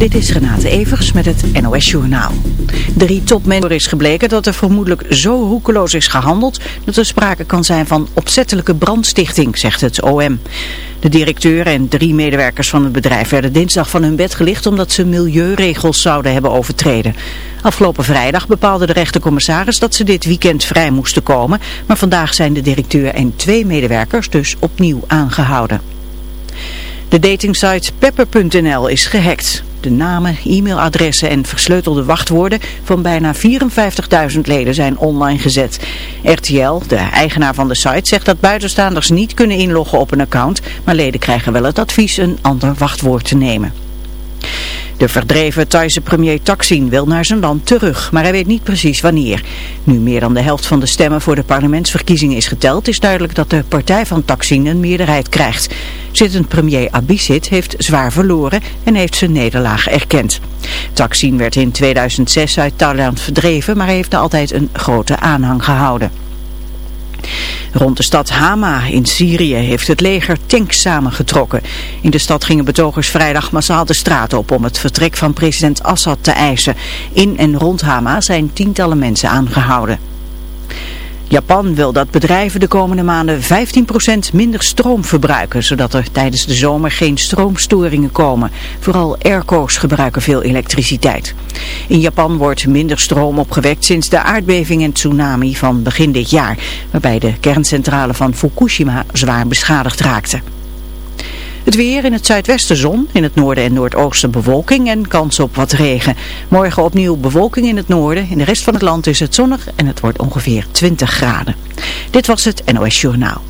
Dit is Renate Evers met het NOS Journaal. Drie topmensen is gebleken dat er vermoedelijk zo roekeloos is gehandeld dat er sprake kan zijn van opzettelijke brandstichting, zegt het OM. De directeur en drie medewerkers van het bedrijf werden dinsdag van hun bed gelicht omdat ze milieuregels zouden hebben overtreden. Afgelopen vrijdag bepaalde de rechtercommissaris dat ze dit weekend vrij moesten komen, maar vandaag zijn de directeur en twee medewerkers dus opnieuw aangehouden. De datingsite pepper.nl is gehackt. De namen, e-mailadressen en versleutelde wachtwoorden van bijna 54.000 leden zijn online gezet. RTL, de eigenaar van de site, zegt dat buitenstaanders niet kunnen inloggen op een account, maar leden krijgen wel het advies een ander wachtwoord te nemen. De verdreven Thaise premier Thaksin wil naar zijn land terug, maar hij weet niet precies wanneer. Nu meer dan de helft van de stemmen voor de parlementsverkiezingen is geteld, is duidelijk dat de partij van Thaksin een meerderheid krijgt. Zittend premier Abhisit heeft zwaar verloren en heeft zijn nederlaag erkend. Thaksin werd in 2006 uit Thailand verdreven, maar hij heeft altijd een grote aanhang gehouden. Rond de stad Hama in Syrië heeft het leger tanks samengetrokken. In de stad gingen betogers vrijdag massaal de straat op om het vertrek van president Assad te eisen. In en rond Hama zijn tientallen mensen aangehouden. Japan wil dat bedrijven de komende maanden 15% minder stroom verbruiken, zodat er tijdens de zomer geen stroomstoringen komen. Vooral airco's gebruiken veel elektriciteit. In Japan wordt minder stroom opgewekt sinds de aardbeving en tsunami van begin dit jaar, waarbij de kerncentrale van Fukushima zwaar beschadigd raakte. Het weer in het zuidwesten zon, in het noorden en noordoosten bewolking en kans op wat regen. Morgen opnieuw bewolking in het noorden. In de rest van het land is het zonnig en het wordt ongeveer 20 graden. Dit was het NOS Journaal.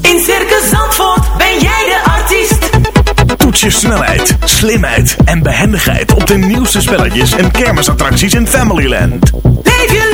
In Circus Zandvoort ben jij de artiest. Toets je snelheid, slimheid en behendigheid op de nieuwste spelletjes en kermisattracties in Familyland. Leef je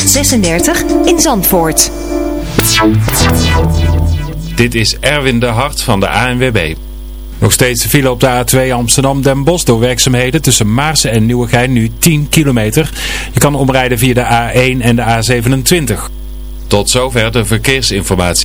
36 in Zandvoort. Dit is Erwin de Hart van de ANWB. Nog steeds de file op de A2 Amsterdam-Den Bosch door werkzaamheden tussen Maarsen en Nieuwegein nu 10 kilometer. Je kan omrijden via de A1 en de A27. Tot zover de verkeersinformatie.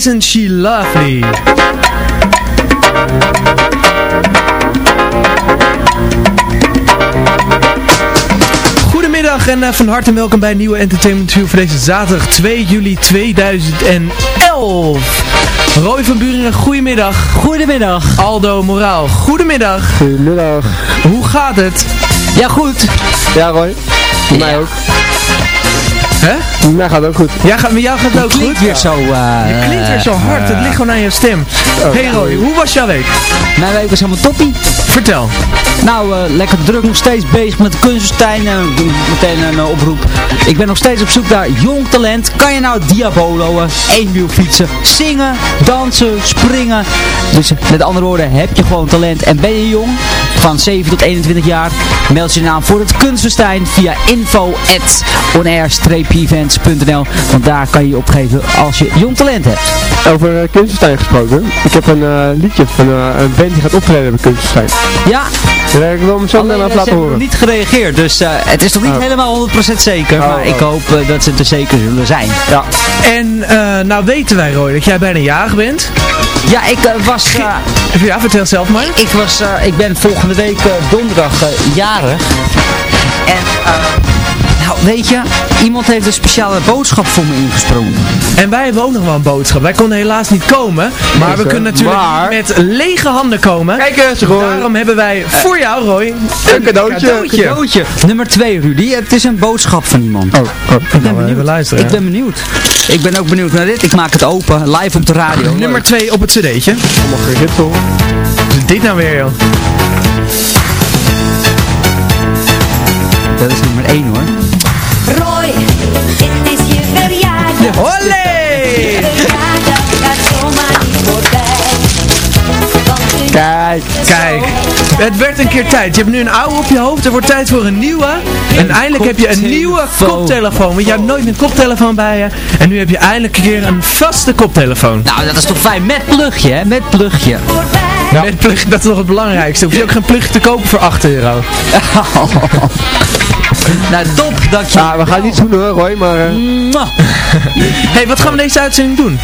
Isn't She Lovely? Goedemiddag en eh, van harte welkom bij een nieuwe Entertainment View voor deze zaterdag 2 juli 2011. Roy van Buringen, goedemiddag. Goedemiddag. Aldo Moraal, goedemiddag. Goedemiddag. Hoe gaat het? Ja, goed. Ja, Roy. Voor mij ook. Hè? Mij gaat ook goed. Ja, gaat, met jou gaat het ook Klinkt goed? weer zo... eh, Je klinkt weer zo hard, het ligt gewoon aan je stem. hey Roy, hoe was jouw week? Mijn week was helemaal toppie. Vertel. Nou, eh, lekker druk, nog steeds bezig met de kunstenstijn. doe meteen een eh, oproep. Ik ben nog steeds op zoek naar jong talent. Kan je nou diaboloen, eenwiel fietsen, zingen, dansen, springen. Dus met andere woorden, heb je gewoon talent en ben je jong, van 7 tot 21 jaar, meld je naam voor het kunstenstijn via Want daar kan je je opgeven als je jong talent hebt. Over uh, Kunstenstein gesproken. Ik heb een eh, liedje van eh, een band die gaat optreden bij Kunstenstein. Ja, Daar wil ik hem zo meteen laten hebben horen. niet gereageerd, dus eh, het is nog niet Oh. helemaal 100% zeker. Oh, maar ik oh. hoop dat ze het er zeker zullen zijn. Ja. En eh, nou weten wij Roy dat jij bijna jarig bent. Ja, ik was... eh, Ja, vertel zelf maar. ik, was eh, ik ben volgende week donderdag jarig. En... nou, weet je, iemand heeft een speciale boodschap voor me ingesproken. En wij hebben ook nog wel een boodschap. Wij konden helaas niet komen, maar we kunnen natuurlijk Maar- met lege handen komen. Kijk eens, Roy. Daarom hebben wij voor jou, Roy, Een cadeautje. cadeautje. Cadeautje. Nummer 2, Rudy. Het is een boodschap van iemand. Oh, oh. ik ben benieuwd. luisteren. Ik ben benieuwd. Ik ben ook benieuwd naar dit. Ik maak het open, live op de radio. nummer 2 op het cd'tje. Allemaal geritsel. Wat is dit nou weer, joh? Dat is nummer 1 hoor. Olé! Kijk. Kijk, het werd een keer tijd. Je hebt nu een oude op je hoofd, er wordt tijd voor een nieuwe. En eindelijk heb je een nieuwe koptelefoon. Want je hebt nooit een koptelefoon bij je. En nu heb je eindelijk een keer een vaste koptelefoon. Nou, dat is toch fijn. Met plugje, hè? Met plugje. Met plug, dat is nog het belangrijkste. Hoef je ook geen plug te kopen voor 8 euro. nou, top. Dank je. Ja, we gaan niet doen hoor, Roy, maar... Mwah. hey, wat gaan we deze uitzending doen?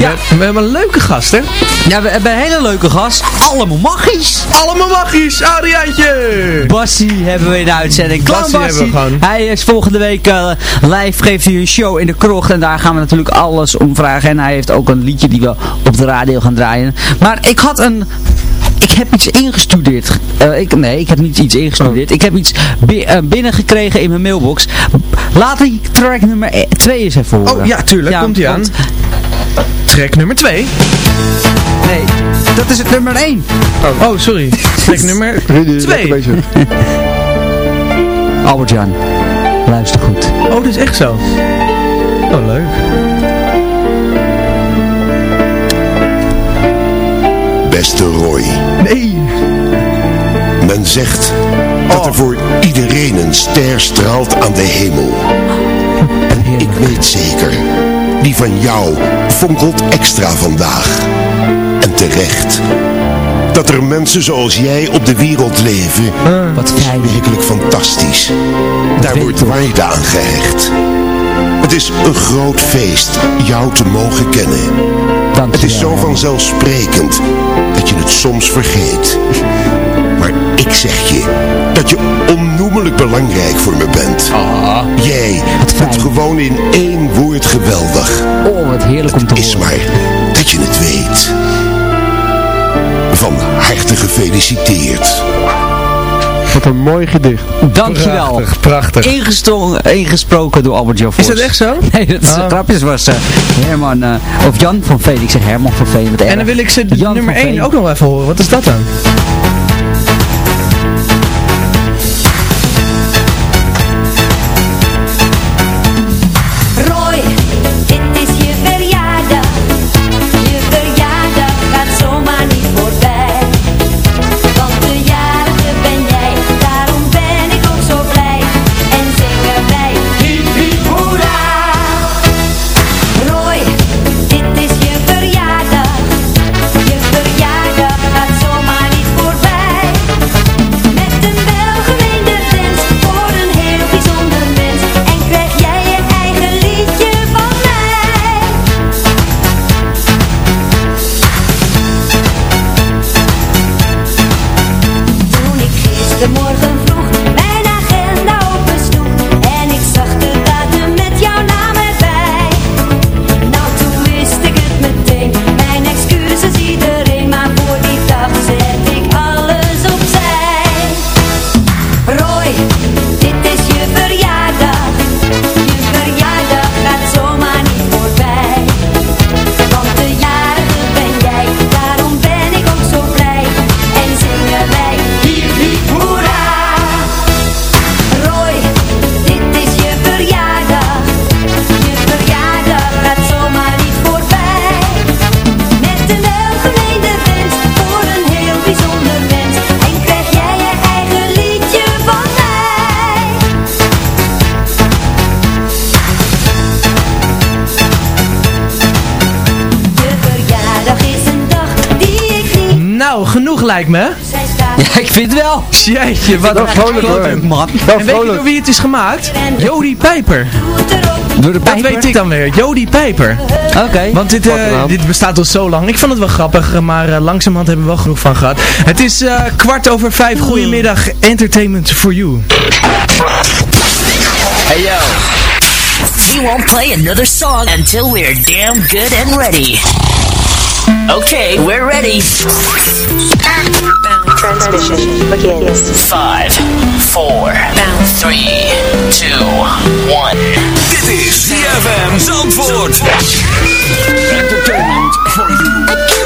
Ja. We, we hebben een leuke gast, hè? Ja, we hebben een hele leuke gast. Allemaal magisch. Allemaal magisch, Adriaantje! Bassie hebben we in de uitzending. Clown Bassie hebben we Bassie. gewoon. Hij is volgende week eh, live, geeft hij een show in de krocht. En daar gaan we natuurlijk alles om vragen. En hij heeft ook een liedje die we op de radio gaan draaien. Maar ik had een... Ik heb iets ingestudeerd. Eh, ik, nee, ik heb niet iets ingestudeerd. Ik heb iets bi eh, binnengekregen in mijn mailbox. Laat ik track nummer 2 eens even horen. Oh ja, tuurlijk, komt ie aan. Track nummer 2. Nee, dat is het nummer 1. Oh, sorry. Track nummer Rudy, 2. lekker bezig. Albert-Jan, luister goed. Oh, dat is echt zo. Oh, leuk. Beste Roy, Nee. men zegt dat er voor iedereen een ster straalt aan de hemel. En ik weet zeker, die van jou fonkelt extra vandaag. En terecht. Dat er mensen zoals jij op de wereld leven, Wat is werkelijk fantastisch. Daar wordt waarde aan gehecht. Het is een groot feest jou te mogen kennen. Het is zo vanzelfsprekend dat je het soms vergeet. Maar ik zeg je dat je onnoemelijk belangrijk voor me bent. Jij fijn. bent gewoon in één woord geweldig. Oh, wat heerlijk om te Is horen. maar dat je het weet. Van harte gefeliciteerd. Wat een mooi gedicht. Dankjewel. Prachtig, prachtig. Ingesproken door Albert Jan Is dat echt zo? Nee, dat is Oh. een grapje. was eh, Herman, eh, of Jan van Veen. Ik zeg Herman van Veen. Met En dan wil ik ze Jan nummer van 1 Veen. ook nog even horen. Wat is dat dan? Genoeg lijkt me? Ja, ik vind het wel. Jeetje, wat een vrolijk, hoor. man. Wel En weet je door wie het is gemaakt? Jody Pijper. Door de Dat weet ik dan weer. Jody Pijper. Oké. Want dit, eh, dit bestaat al zo lang. Ik vond het wel grappig, maar eh, langzamerhand hebben we wel genoeg van gehad. Het is eh, kwart over vijf. Goedemiddag, Entertainment for You. Hey yo. We won't play another song until we're damn good and ready. Okay, we're ready. Transmission begins. Five, four, three, two, one. Dit is ZFM Zandvoort. Entertainment for you.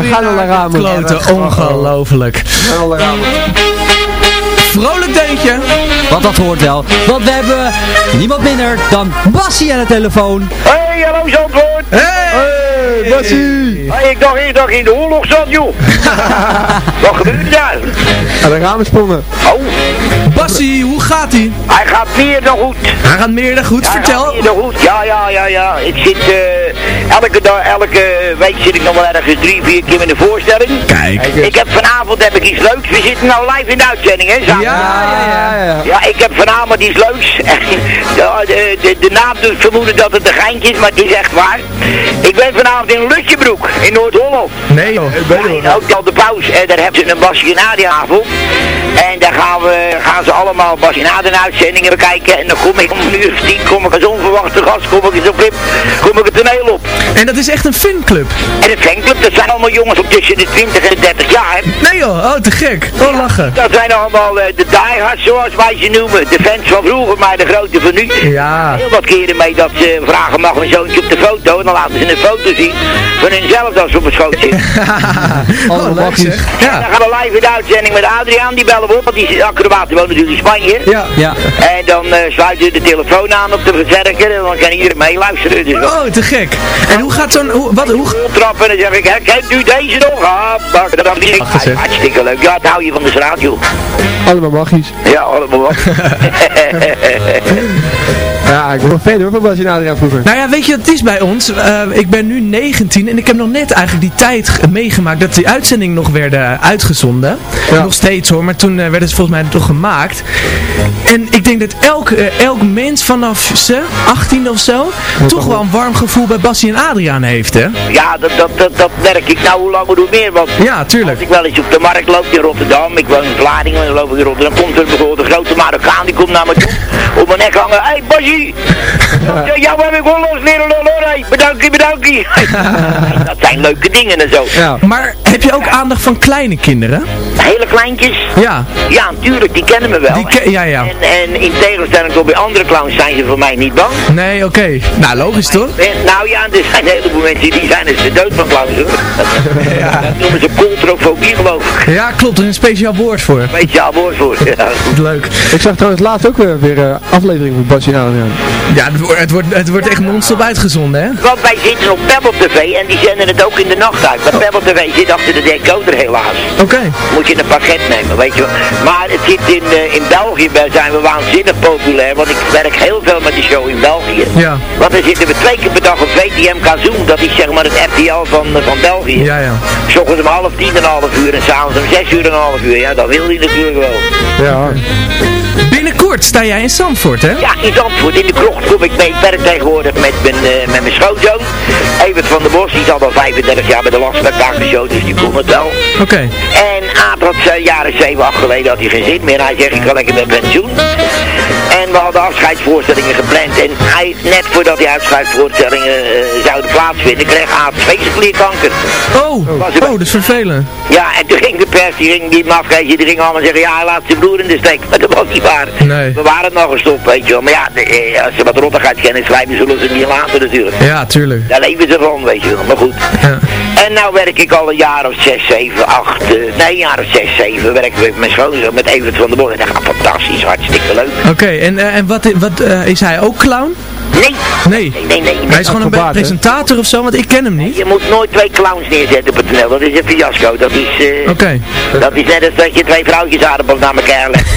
We gaan naar de ramen. kloten. Ongelooflijk. Vrolijk deuntje. Want dat hoort wel. Want we hebben niemand minder dan Bassie aan de telefoon. Hey, hallo Zandvoort. Hey, Bassie! Hey, ik dacht eerst dat ik in de oorlog zat, joh. Wat gebeurt er daar? Aan de ramen sprongen. Oh, Bassie, hoe gaat ie? hij gaat meer dan goed. Hij gaat meer dan goed. Hij Vertel. gaat meer dan goed. Ja, ja, ja, ja. Ik zit eh, elke, dag, elke week zit ik nog wel ergens drie, vier keer in de voorstelling. Kijk. Ik heb vanavond heb ik iets leuks. We zitten nou live in de uitzending, hè? samen. Ja, ja, ja. ja. Ja, ik heb vanavond iets leuks. de, de, de, de naam doet vermoeden dat het een geintje is, maar het is echt waar. Ik ben vanavond in Lutjebroek, in Noord-Holland. Nee joh. Ja, in Hotel de Paus. En daar hebben ze een Bassinade-avond. En daar gaan, we, gaan ze allemaal Bassinade-uitzendingen bekijken. En dan kom ik om een uur of tien, kom ik als onverwachte gast, kom ik eens op kom ik het toneel op. En dat is echt een fanclub. En het fanclub, dat zijn allemaal jongens op tussen de 20 en de 30 jaar. Nee joh, oh te gek. Oh lachen. Dat zijn allemaal eh, de diehards zoals wij ze noemen. De fans van vroeger, maar de grote van nu. Ja. Heel wat keren mee dat ze vragen, mag mijn zoontje op de foto? En dan laten ze een foto zien van hunzelf als ze op een schoot zitten. Oh, leuk zeg. En Ja. dan gaan we live in de uitzending met Adriaan, die bellen we op, want die acrobaten wonen natuurlijk in Spanje. Ja. Ja. En dan eh sluiten we de telefoon aan op de versterker en dan kan iedereen meeluisteren. Dus Oh, te gek. En hoe gaat zo'n... Hoe, wat, hoe, trappen en dan zeg ik, hè, kent u deze nog? Ah, gezegd. ah, hartstikke leuk. Ja, dat hou je van de straat, joh. Allemaal magisch. Ja, allemaal wat. Ja, ik ben fan hoor van Basje en Adriaan vroeger. Nou ja, weet je het is bij ons? Eh, ik ben nu 19 en ik heb nog net eigenlijk die tijd ge- meegemaakt dat die uitzendingen nog werden uitgezonden. Nog steeds hoor, maar toen eh, werden ze volgens mij toch gemaakt. En ik denk dat elk, eh, elk mens vanaf ze, 18 of zo, toch wel een warm gevoel bij Bassie en Adriaan heeft hè? Ja, dat, dat, dat, dat merk ik nou hoe langer hoe meer. Want Ja, tuurlijk. als ik wel eens op de markt loop in Rotterdam, ik woon in Vlaardingen, dan loop ik in Rotterdam, dan komt er bijvoorbeeld een grote Marokkaan, die komt naar me toe, op mijn nek hangen. Hé, hey, Bassie! Ja, jou heb ik wel los leren lullen, bedankt je, bedankt dat zijn leuke dingen en zo. Maar heb je ook aandacht van kleine kinderen? Hele kleintjes? Ja. Ja, natuurlijk, die kennen me wel. Die ja, ja. En, en in tegenstelling tot bij andere clowns zijn ze voor mij niet bang. Nee, oké. Nou, logisch toch? En, nou ja, er zijn een heleboel mensen die zijn dus de dood van clowns hoor. Dat noemen ze coltrofobie geloof ik. Ja, klopt. Er is een speciaal woord voor. Speciaal woord voor. Ja. Leuk. Ik zag trouwens laatst ook weer, weer eh, aflevering van Basje Adriaan. Ja, het wordt, het wordt, het wordt echt non-stop uitgezonden, hè? Want wij zitten op Pebble TV en die zenden het ook in de nacht uit. Maar Pebble TV zit achter de decoder helaas. Oké. Moet je een pakket nemen, weet je wel. Maar het zit in, eh, in België, zijn we waanzinnig populair. Want ik werk heel veel met de show in België. Ja. Want dan zitten we twee keer per dag op VTM Kazoom. Dat is zeg maar het RTL van, eh, van België. Ja, ja. S ochtends om half tien en een half uur en s'avonds om zes uur en een half uur. Ja, dat wil hij natuurlijk wel. Ja. Binnenkort sta jij in Zandvoort, hè? Ja, in Zandvoort, in de krocht kom ik mee. Ik werk tegenwoordig met mijn, eh, met mijn schoonzoon. Evert van der Bos, die is al wel 35 jaar bij de Landspectakelshow, dus die komt het wel. Oké. En Aad had uh, jaren 7, 8 geleden had hij geen zin meer. Hij zegt, ik ga lekker met pensioen. En we hadden afscheidsvoorstellingen gepland. En hij, net voordat die afscheidsvoorstellingen eh, zouden plaatsvinden, kreeg Aad vleesklierkanker. Oh, oh, dat is vervelend. Ja, en toen ging de pers, die ging die mafkeesje, die ging allemaal zeggen, ja, hij laat zijn broer in de steek. Maar dat was niet waar. Nee. We waren nog gestopt, weet je wel. Maar ja, de, eh, als ze wat rottigheid kennen schrijven, zullen ze niet laten natuurlijk. Ja, tuurlijk. Daar leven ze van, weet je wel. Maar goed. Ja. En nou werk ik al een jaar of 6, 7, 8, nee, een jaar of 6, 7 werk ik met mijn schoonzoon, met Evert van der Bos. En dat gaat fantastisch, hartstikke leuk. Oké, en, eh, en wat, wat eh, is hij ook clown? Nee. Nee. Nee, nee, nee. Hij is gewoon een hè? presentator of zo, want ik ken hem niet. Je moet nooit twee clowns neerzetten op het toneel. Dat is een fiasco. Dat is, eh, Oké. dat is net als dat je twee vrouwtjes aardappels naar elkaar legt.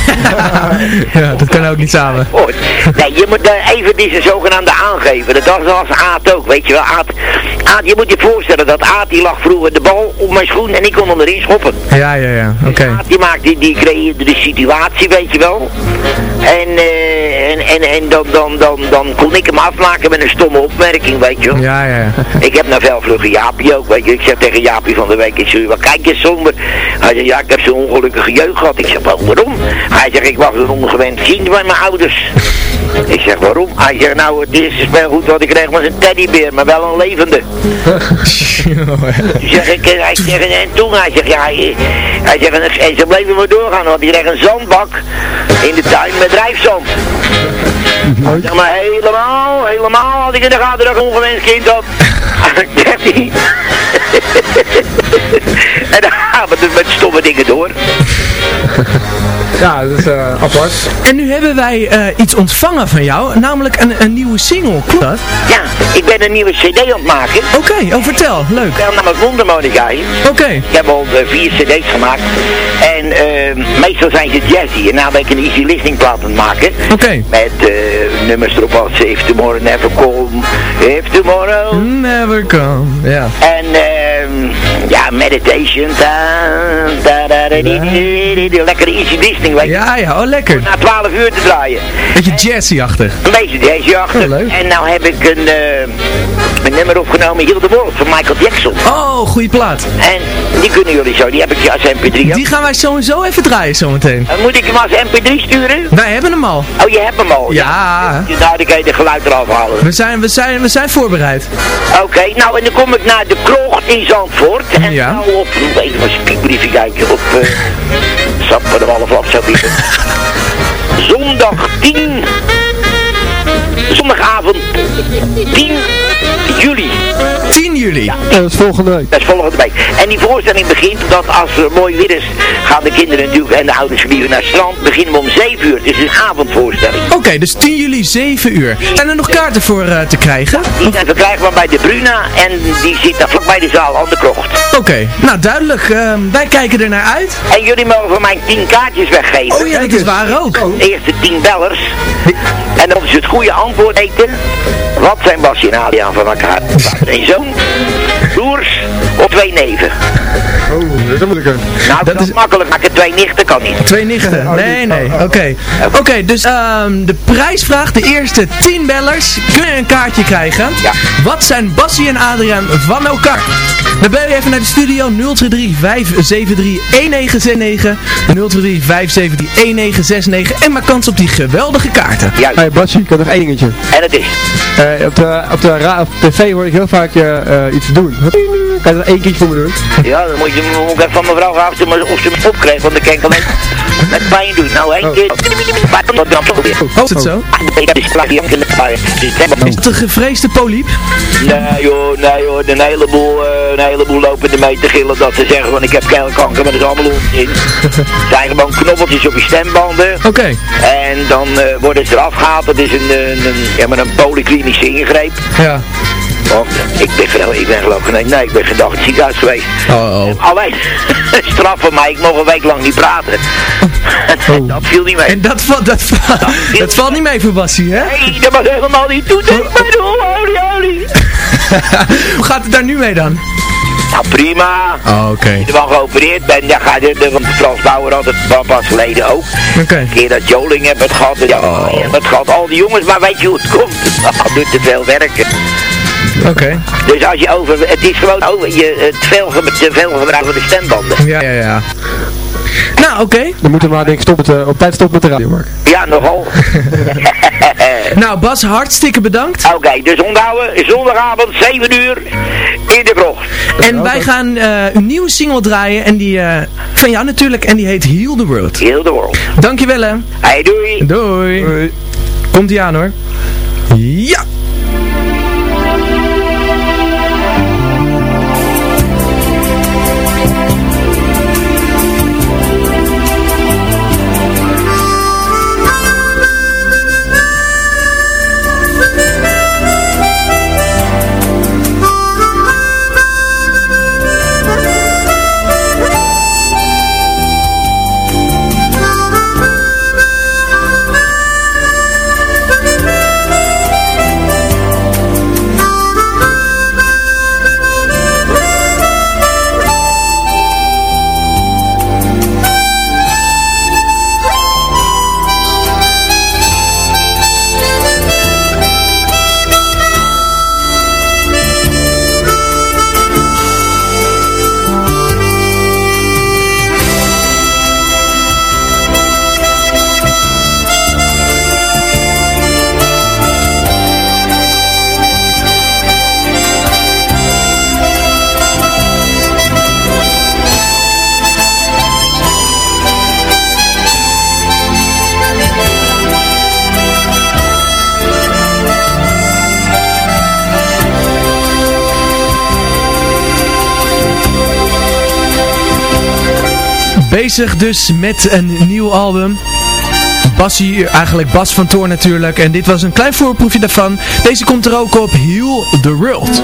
ja, dat kan ook niet samen. Nee, je moet uh, even deze zogenaamde aangeven. Dat was als Aad ook, weet je wel. Aad, Aad, je moet je voorstellen dat Aad die lag vroeger de bal op mijn schoen en ik kon hem erin schoppen. Ja, ja, ja. Oké. Aad die maakte, die, die creëerde de situatie, weet je wel. En, eh, en, en, en dan, dan, dan, dan kon ik hem afmaken met een stomme opmerking, weet je wel. Ja, ja. Ik heb nou veel vlugge Jaapie ook, weet je. Ik zeg tegen Jaapie van de week, ik zeg, wat kijk je somber? Hij zegt, ja, ik heb zo'n ongelukkige jeugd gehad. Ik zeg, waarom? Hij zegt, ik was een ongewend kind bij mijn ouders. Ik zeg, waarom? Hij zegt, nou, het eerste speelgoed wat ik kreeg was een teddybeer, maar wel een levende. Zeg ik, hij zegt, en toen, hij zegt, ja, hij, hij zegt, en, ze bleven maar doorgaan, want die kreeg een zandbak in de tuin met drijfzand. Zeg maar, helemaal, helemaal had ik in de gaten dat ik een ongewenst kind had. Hij. en dan gaan we dus met stomme dingen door. Ja, dat is eh, apart. En nu hebben wij eh, iets ontvangen van jou, namelijk een, een nieuwe single, klopt dat? Ja, ik ben een nieuwe cd aan het maken. Oké, oh vertel, leuk. Ik ben namelijk Wondermonica. Oké. Ik heb al eh, vier cd's gemaakt. En eh, meestal zijn ze jazzy. En nou ben ik een easy listening plaat aan het maken. Oké. Met eh, nummers erop als If Tomorrow Never Come. If Tomorrow. Never come, ja. En ehm ja, meditation. Da, da, da, da, di, di, di, di, lekkere easy listening, weet je. Ja, ja, oh lekker. Na 12 uur te draaien. Beetje jazzy-achtig. Een beetje achter. Oh, leuk. En nou heb ik een, eh, een nummer opgenomen, Hilde Wolf van Michael Jackson. Oh, goede plaat. En die kunnen jullie zo, die heb ik je als mp3 ook. Die gaan wij sowieso even draaien zometeen. Dan moet ik hem als mp3 sturen? Wij hebben hem al. Oh, je hebt hem al? Ja. Nou, dan kan je de geluid eraf halen. We zijn, we zijn, we zijn voorbereid. Oké, nou en dan kom ik naar de krocht in Zandvoort. En Ja. nou op, even een spiekbriefje kijken, op uh, Sap van de Wallenvlak zo bieden. Zondag 10, zondagavond 10 juli. 10 juli. Ja, dat is volgende week. Dat is volgende week. En die voorstelling begint, dat als er mooi weer is, gaan de kinderen natuurlijk en de ouders weer naar het strand. Beginnen we om 7 uur. Het is een avondvoorstelling. Oké, dus 10 juli 7 uur. Zijn er nog kaarten voor eh, te krijgen? Die zijn verkrijgbaar bij de Bruna en die zit daar vlak bij de zaal aan de krocht. Oké, nou duidelijk. Ehm, wij kijken er naar uit. En jullie mogen voor mij 10 kaartjes weggeven. Oh ja, dat is waar ook. De eerste 10 bellers. En dan is het goede antwoord Wat zijn Basje en Adriaan van elkaar? En zoon, broers of twee neven? Oh, dat is een moeilijke. Nou, dat, is makkelijk maken. Twee nichten kan niet. Twee nichten? Nee, nee. Oké. Oké, dus ehm, de prijsvraag. De eerste 10 bellers kunnen een kaartje krijgen. Ja. Wat zijn Bassie en Adriaan van elkaar? Dan bel je even naar de studio 023 573 1969 023 573 1969 en maak kans op die geweldige kaarten. Juist. Hey Basje, ik heb nog één dingetje. En het is. Eh, op, de, op, de ra- op tv hoor ik heel vaak eh, eh, iets doen. Kan je één keertje voor me doen? Ja, dan moet je moet ik even van mevrouw vragen of ze me, of ze me opkrijgt, want dan kan ik alleen met pijn doen. Nou, één keer. Maar dat dan toch weer. Oh, is het zo? Dat is in de het een gevreesde poliep? Nee joh, nee joh, een heleboel, eh, een heleboel lopen ermee te gillen dat ze zeggen van ik heb keelkanker, maar dat is allemaal onzin. Het zijn gewoon knobbeltjes op je stembanden. Oké. En dan eh, worden ze eraf gehaald. Dat is een, een, een, ja, maar een polyklinische ingreep. Ja. Want ik ben, ik ben geloof ik, nee, nee, ik ben vandaag in het ziekenhuis geweest. Oh, oh. Alleen, straf van mij, ik mocht een week lang niet praten. En dat viel niet mee. En dat, valt dat, dat valt niet mee voor Bassie, hè? Nee, dat was helemaal niet toe. Denk maar door, holy, holy. Hoe gaat het daar nu mee dan? Nou, prima. Oh, oké. Als je er wel geopereerd bent, dan ga je, want Frans Bauer had het pas geleden ook. Oké. Een keer dat Joling heeft het gehad, ja, je hebt het gehad, al die jongens, maar weet je hoe het komt? Dat doet te veel werken. Oké. Dus als je over, het is gewoon over, je, het veel, te veel gebruik van de stembanden. Ja, ja, ja. Nou, oké. Dan moeten we maar denk ik stoppen op tijd stoppen met de radio, Mark. Ja, nogal. Nou, Bas, hartstikke bedankt. Oké, dus onthouden, zondagavond, 7 uur, in de krocht. En wij gaan eh, een nieuwe single draaien. En die eh, van jou natuurlijk. En die heet Heal the World. Heel de world. Dankjewel hè. Hey, doei. Doei. Komt ie aan hoor. Ja. Bezig dus met een nieuw album. Bassie, eigenlijk Bas van Toor natuurlijk. En dit was een klein voorproefje daarvan. Deze komt er ook op Heal the World.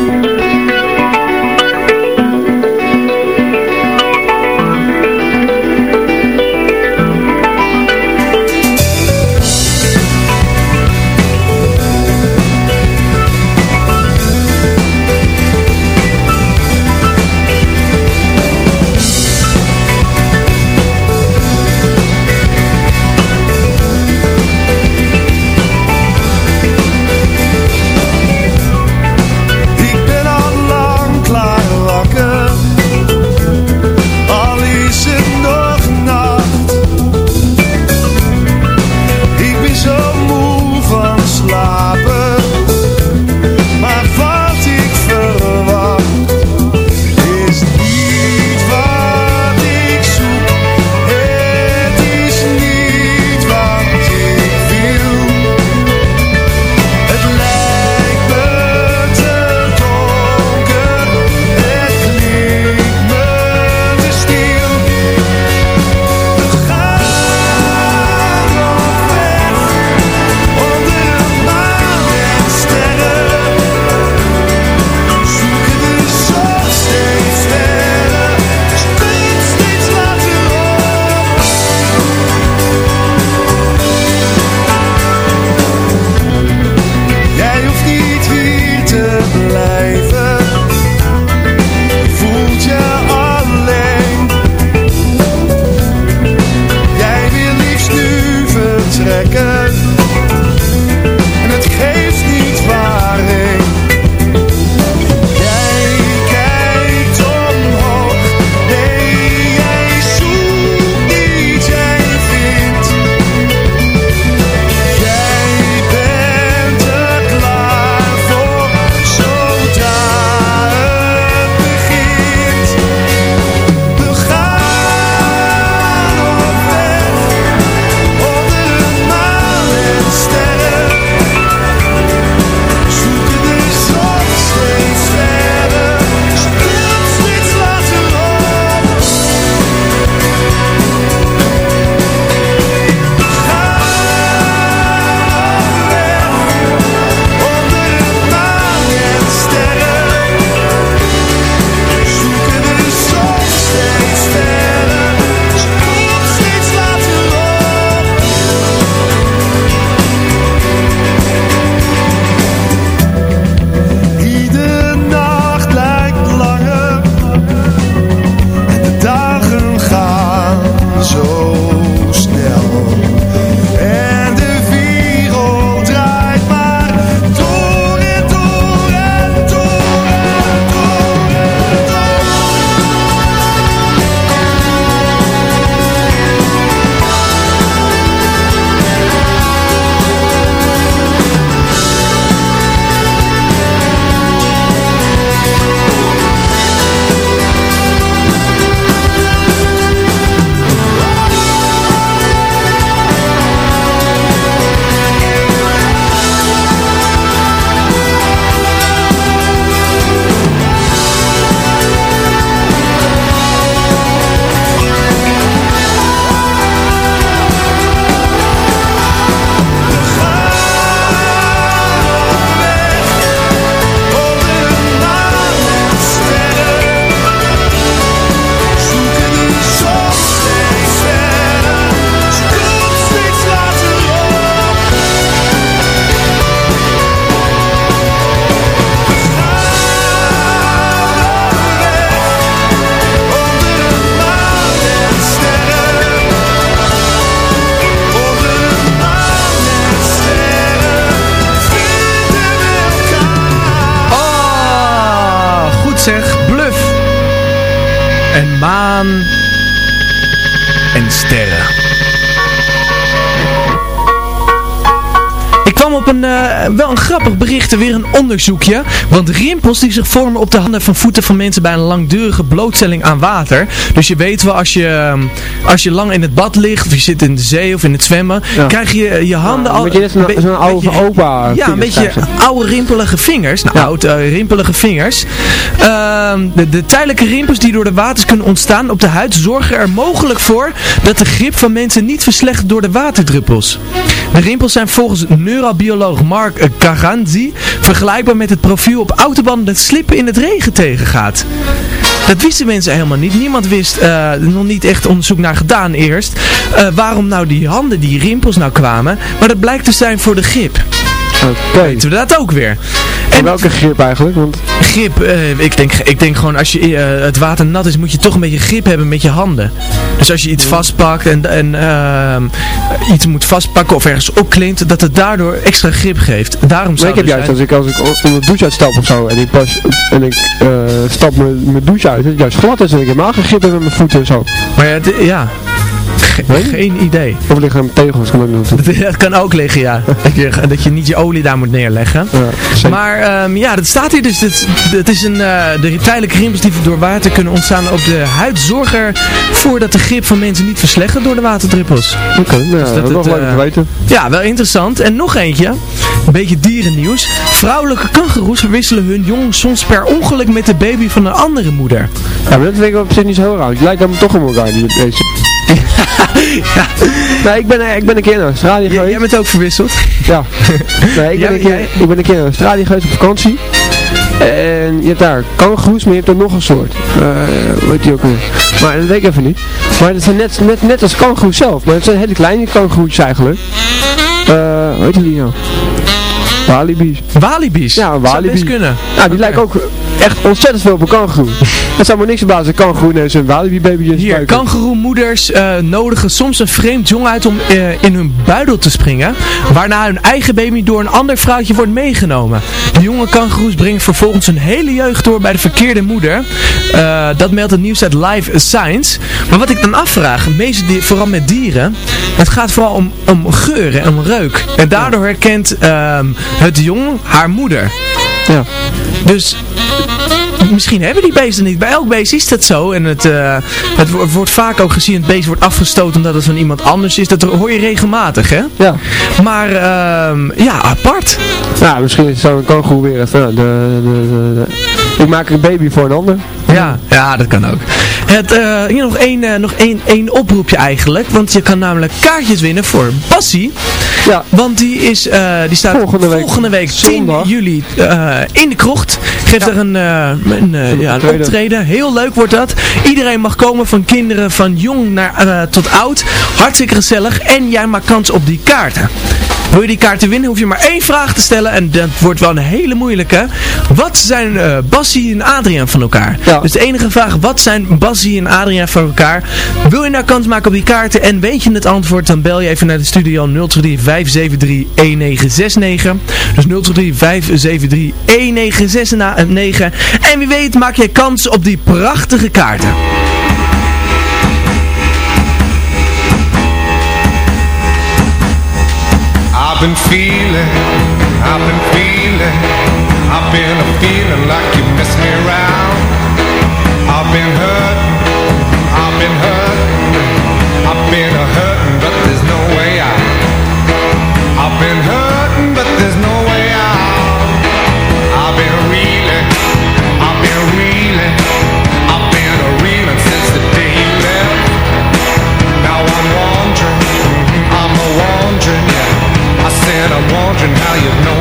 Onderzoekje. Want rimpels die zich vormen op de handen van voeten van mensen bij een langdurige blootstelling aan water. Dus je weet wel, als je, ehm, als je lang in het bad ligt, of je zit in de zee of in het zwemmen, krijg je je handen al... Een beetje zo'n oude beetje- opa. Ja, een beetje oude rimpelige vingers. Nou, oud eh, rimpelige vingers. Ehm, de, de tijdelijke rimpels die door de waters kunnen ontstaan op de huid zorgen er mogelijk voor dat de grip van mensen niet verslechtert door de waterdruppels. De rimpels zijn volgens neurobioloog Mark Garanzi vergelijkbaar met het profiel op autobanden dat slippen in het regen tegengaat. Dat wisten mensen helemaal niet. Niemand wist, eh, nog niet echt onderzoek naar gedaan eerst, eh, waarom nou die handen, die rimpels nou kwamen. Maar dat blijkt te zijn voor de grip. Oké. Weten we dat ook weer. En welke grip eigenlijk? Want Grip, eh, ik, denk, ik denk gewoon als je, eh, het water nat is, moet je toch een beetje grip hebben met je handen. Dus als je iets vastpakt en, en ehm, iets moet vastpakken of ergens opklinkt, dat het daardoor extra grip geeft. Daarom maar zou ik heb juist, zijn- als ik, als ik onder de douche uitstap of zo, en ik, pas, en ik eh, stap mijn douche uit, dat het juist glad is en ik helemaal geen grip heb met mijn voeten en zo. Maar ja, ja. Ge- geen idee. Of liggen tegels, kan ook. Dat, dat kan ook liggen, ja. Dat je, dat je niet je olie daar moet neerleggen. maar ehm, ja, dat staat hier dus. Het, het is een, eh, de tijdelijke rimpels die door water kunnen ontstaan op de huid zorgen ervoor dat de grip van mensen niet verslechtert door de waterdruppels. Oké, nou ja, Dus dat is nog het, leuk te weten. Ja, wel interessant. En nog eentje. Een beetje dierennieuws. Vrouwelijke kangoeroes verwisselen hun jong soms per ongeluk met de baby van een andere moeder. Ja, maar dat vind ik op zich niet zo heel raar. Het lijkt dan toch op elkaar, die, deze. Nee, ik ben, eh, ik ben een keer naar Australië geweest. Jij bent ook verwisseld? Ja. Nee, ik ben, Ja, een keer, ik ben een keer naar Australië geweest op vakantie. En je hebt daar kangoeroes, maar je hebt er nog een soort. Eh hoe heet die ook weer? Maar dat weet ik even niet. Maar het zijn net, net, net als kangoeroes zelf. Maar het zijn hele kleine kangoeroes eigenlijk. Eh hoe heet die nou? Walibi's. Walibi's? Ja, Zou walibi's. best kunnen. Nou, die lijken ook echt ontzettend veel op een kangoeroe. Het zou maar niks verbazen, een kangoeroe neemt zijn walibi baby's Hier, kangoeroemoeders eh nodigen soms een vreemd jong uit om eh, in hun buidel te springen, waarna hun eigen baby door een ander vrouwtje wordt meegenomen. De jonge kangoeroes brengen vervolgens hun hele jeugd door bij de verkeerde moeder. Eh, dat meldt het nieuws uit Live Science. Maar wat ik dan afvraag, meestal die, vooral met dieren, het gaat vooral om, om geuren en om reuk. En daardoor herkent ehm, het jong haar moeder. Ja. Dus misschien hebben die beesten niet. Bij elk beest is dat zo. En het, eh, het wo- wordt vaak ook gezien, het beest wordt afgestoten omdat het van iemand anders is. Dat hoor je regelmatig, hè? Ja. Maar, ehm, ja, apart. Nou, misschien is zo'n kangoeroe weer even, nou, de, de, de, de- ik maak een baby voor een ander. Ja, ja dat kan ook. Het, eh, hier nog één, eh, nog één, één oproepje eigenlijk. Want je kan namelijk kaartjes winnen voor Bassie. Ja. Want die, is, eh, die staat Volgende week. volgende week 10 Zondag. juli eh, in de krocht. Geeft er een, eh, een, ja, een optreden. Heel leuk wordt dat. Iedereen mag komen van kinderen van jong naar, tot oud. Hartstikke gezellig. En jij maakt kans op die kaarten. Wil je die kaarten winnen, hoef je maar één vraag te stellen. En dat wordt wel een hele moeilijke. Wat zijn Bassie en Adriaan van elkaar? Dus de enige vraag, wat zijn Bassie en Adriaan van elkaar? Wil je nou kans maken op die kaarten en weet je het antwoord, dan bel je even naar de studio 023 573 1969. Dus 023 573 1969. En wie weet maak je kans op die prachtige kaarten. I've been feeling, I've I've been a feeling like you miss me around. I've been I've been I've been a but there's no you know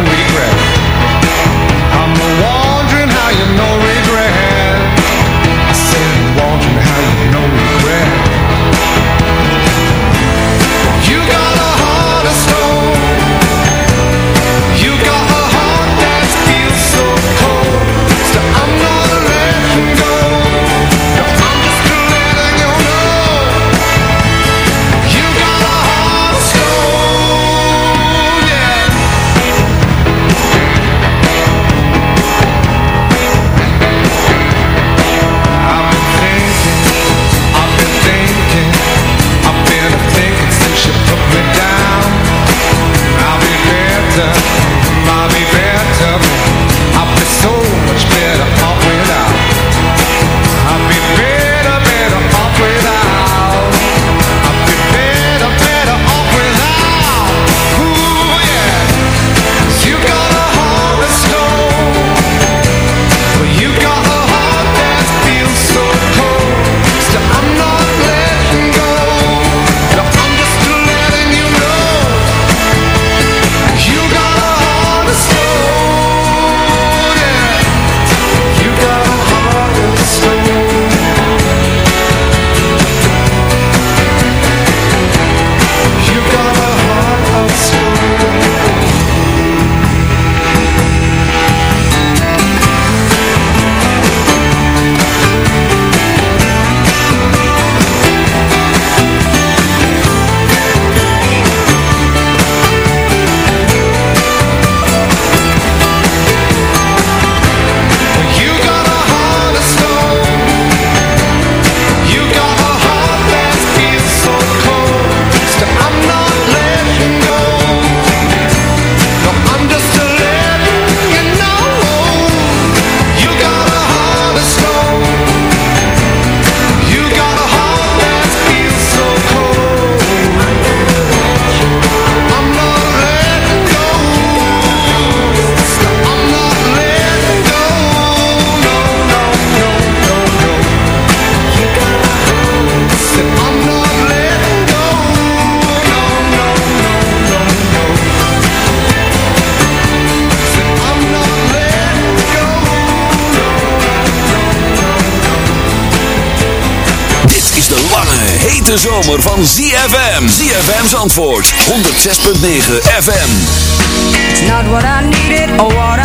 zomer van ZFM. ZFM's antwoord. 106.9 FM. It's not what I needed or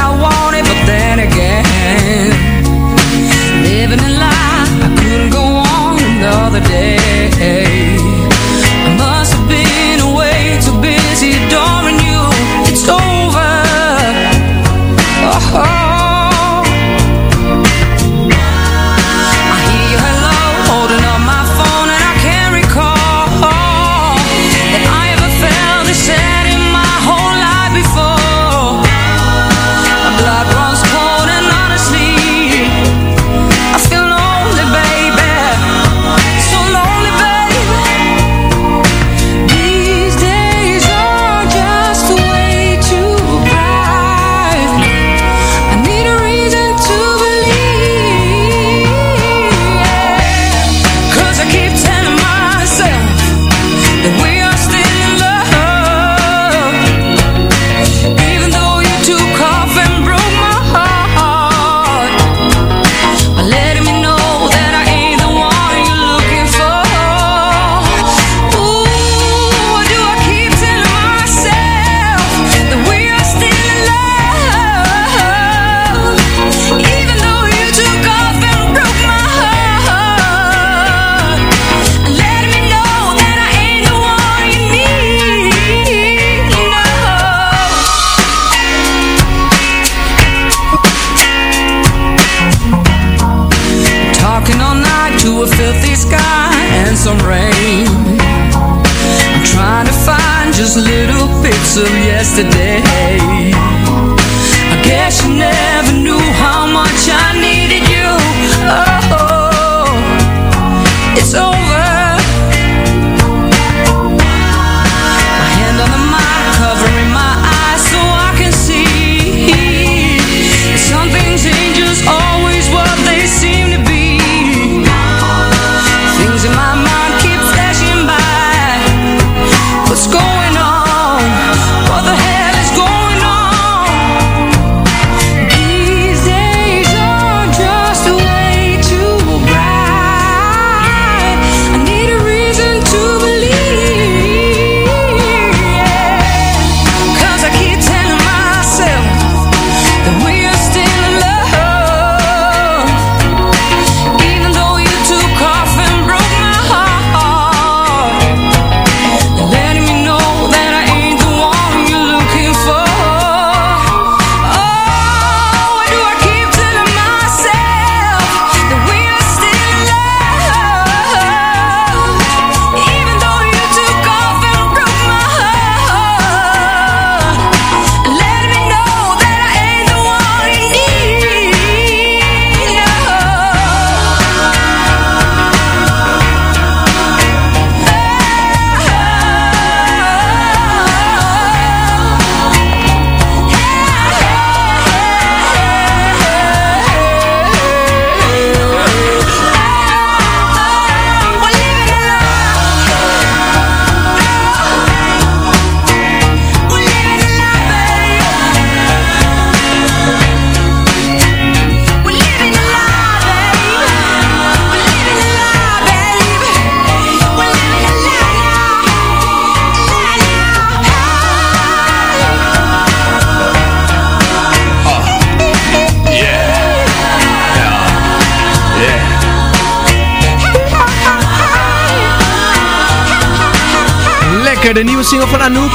de nieuwe single van Anouk.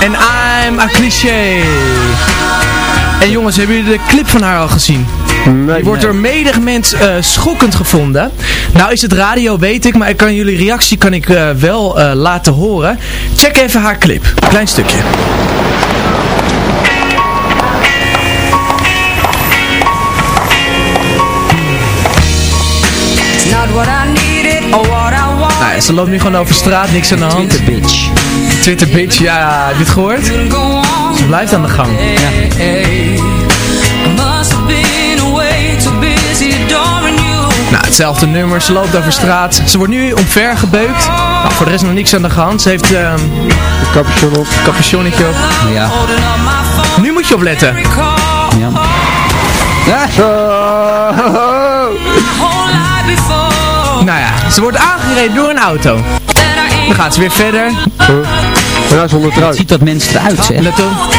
En I'm a cliché. En jongens, hebben jullie de clip van haar al gezien? Nee, Die wordt door menig mens eh, schokkend gevonden. Nou is het radio, weet ik, maar ik kan jullie reactie kan ik, eh, wel eh, laten horen. Check even haar clip. Klein stukje. Ze loopt nu gewoon over straat, niks aan de hand. Twitter bitch. Twitter bitch, ja. Heb je het gehoord? Ze blijft aan de gang. Ja. Nou, hetzelfde nummer. Ze loopt over straat. Ze wordt nu omver gebeukt. Nou, voor de rest nog niks aan de hand. Ze heeft... Um, capuchon op. Capuchonnetje op. Ja. Nu moet je opletten. Ja. ja. Nou ja, ze wordt aangereden door een auto. Dan gaat ze weer verder. Ja, zonder trui. Ziet dat mensen eruit, zeg. Let op.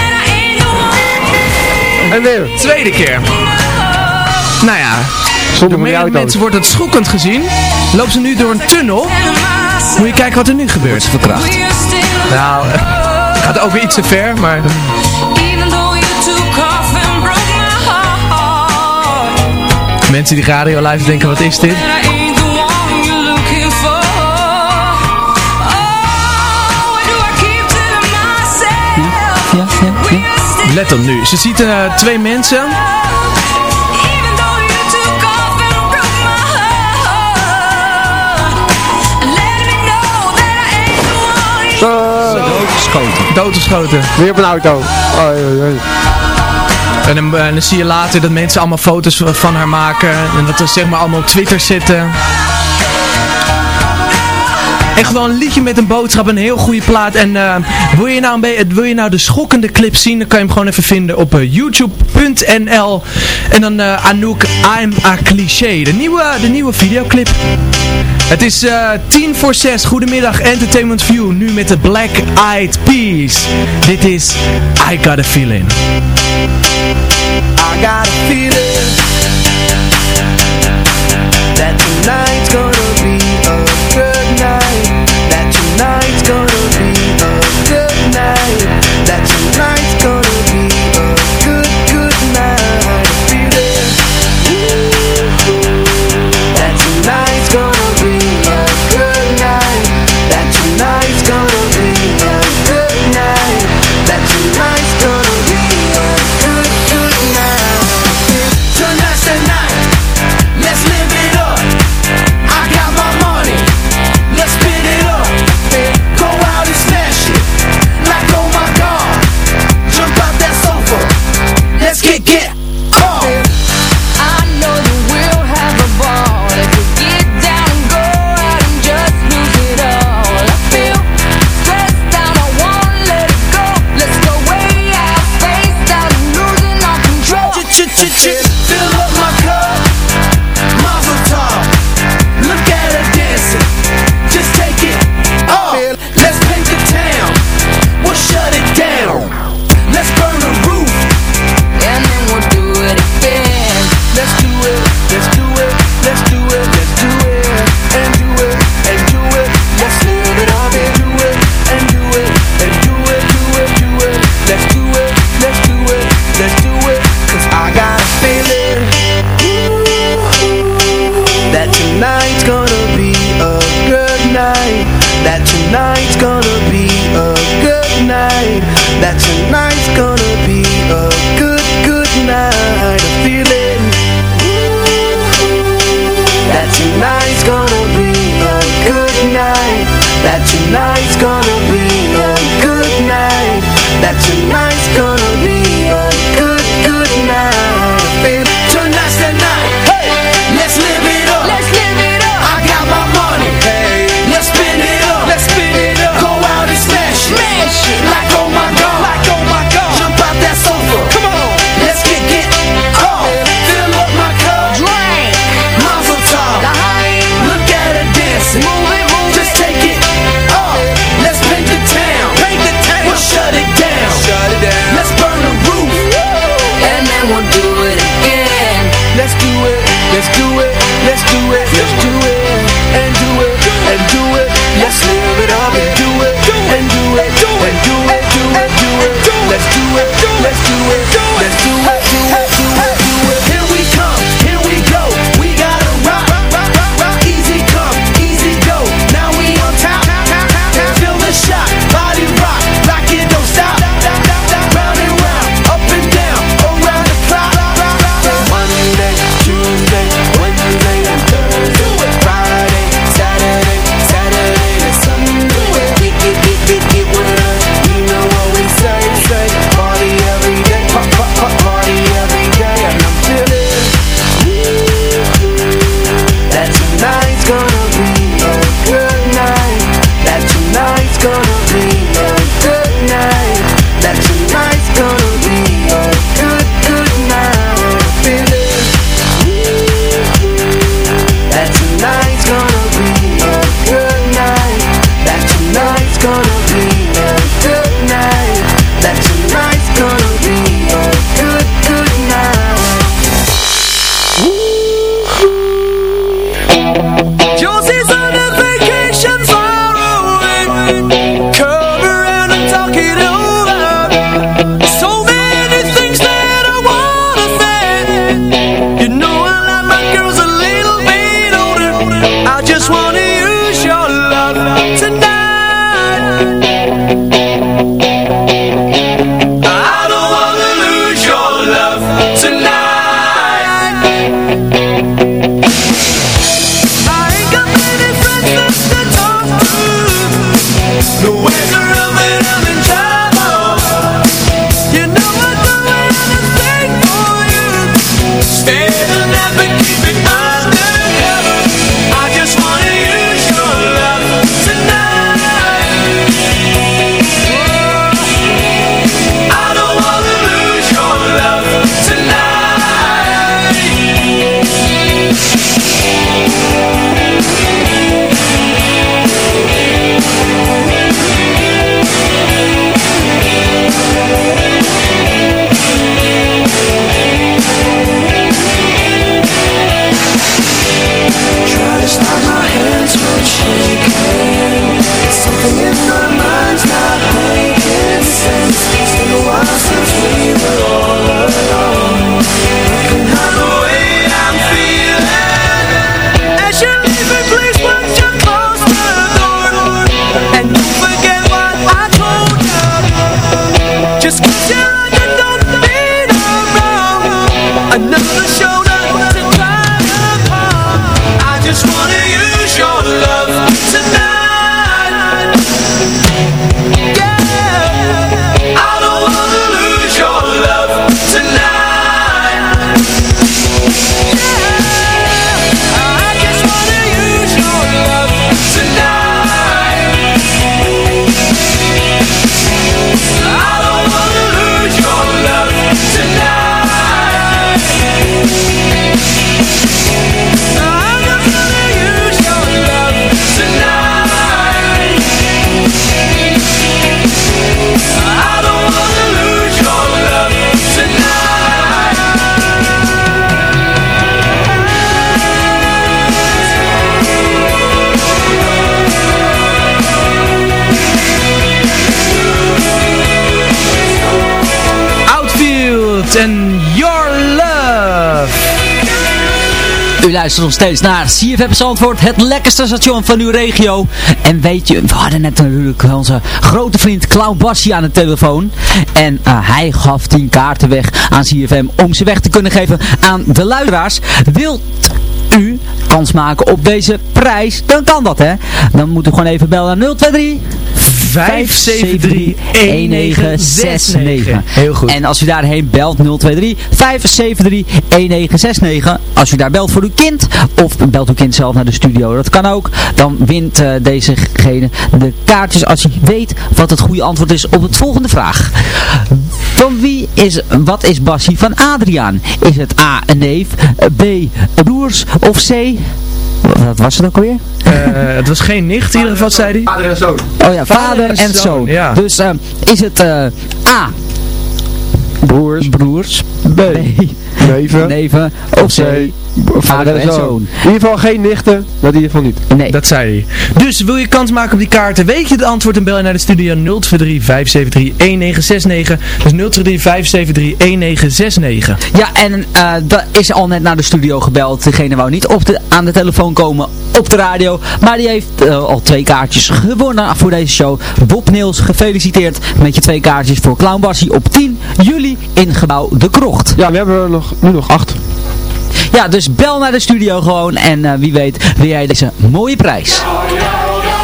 En weer. Tweede keer. Nou ja, Zonder door auto's. mensen wordt het schokkend gezien. Loopt ze nu door een tunnel. Moet je kijken wat er nu gebeurt. Verkracht. Nou, eh, gaat ook weer iets te ver, maar... Mensen die radio live denken, wat is dit? Let op nu. Ze ziet eh, twee mensen. Doodgeschoten. Doodgeschoten. Weer op een auto. Oei, oei, oei. En dan, en dan zie je later dat mensen allemaal foto's van haar maken. En dat er zeg maar allemaal op Twitter zitten. En gewoon een liedje met een boodschap, een heel goede plaat. En eh, wil, je nou een wil je nou de schokkende clip zien, dan kan je hem gewoon even vinden op eh, youtube.nl. En dan eh, Anouk, I'm a Cliché. De nieuwe, de nieuwe videoclip. Het is tien voor zes. Goedemiddag, Entertainment View. Nu met de Black Eyed Peas. Dit is I Got a Feeling. I got a feeling U luistert nog steeds naar CFM Zandvoort, het lekkerste station van uw regio. En weet je, we hadden net natuurlijk onze grote vriend Clown Bassi aan de telefoon. En eh, hij gaf 10 kaarten weg aan CFM om ze weg te kunnen geven aan de luisteraars. Wilt u kans maken op deze prijs, dan kan dat hè. Dan moet u gewoon even bellen naar 023 573 1969. Heel goed. En als u daarheen belt 023 573 1969. Als u daar belt voor uw kind of belt uw kind zelf naar de studio. Dat kan ook. Dan wint uh, dezegene de kaartjes als hij weet wat het goede antwoord is op het volgende vraag. Van wie is, wat is Bassie van Adriaan? Is het A een neef, B broers of C... Wat was het ook alweer? Uh, het was geen nicht in ieder geval, zei hij. Vader en zoon. Oh ja, vader, vader en, en zoon. zoon. Ja. Dus uh, is het uh, A. Broers. Broers. B. Neven. Neven. Of C. Vader en zoon. In ieder geval geen nichten, dat in ieder geval niet. Nee. Dat zei hij. Dus wil je kans maken op die kaarten, weet je het antwoord en bel je naar de studio 023 573 1969. Dus 023 573 1969. Ja, en uh, dat is al net naar de studio gebeld. Degene wou niet op de, aan de telefoon komen op de radio. Maar die heeft uh, al twee kaartjes gewonnen voor deze show. Bob Niels, gefeliciteerd met je twee kaartjes voor Clown Bassie op 10 juli in gebouw De Krocht. Ja, we hebben er nog, nu nog acht. Ja, dus bel naar de studio gewoon en uh, wie weet wil jij deze mooie prijs.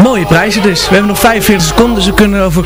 Mooie prijzen dus. We hebben nog 45 seconden, dus we kunnen over...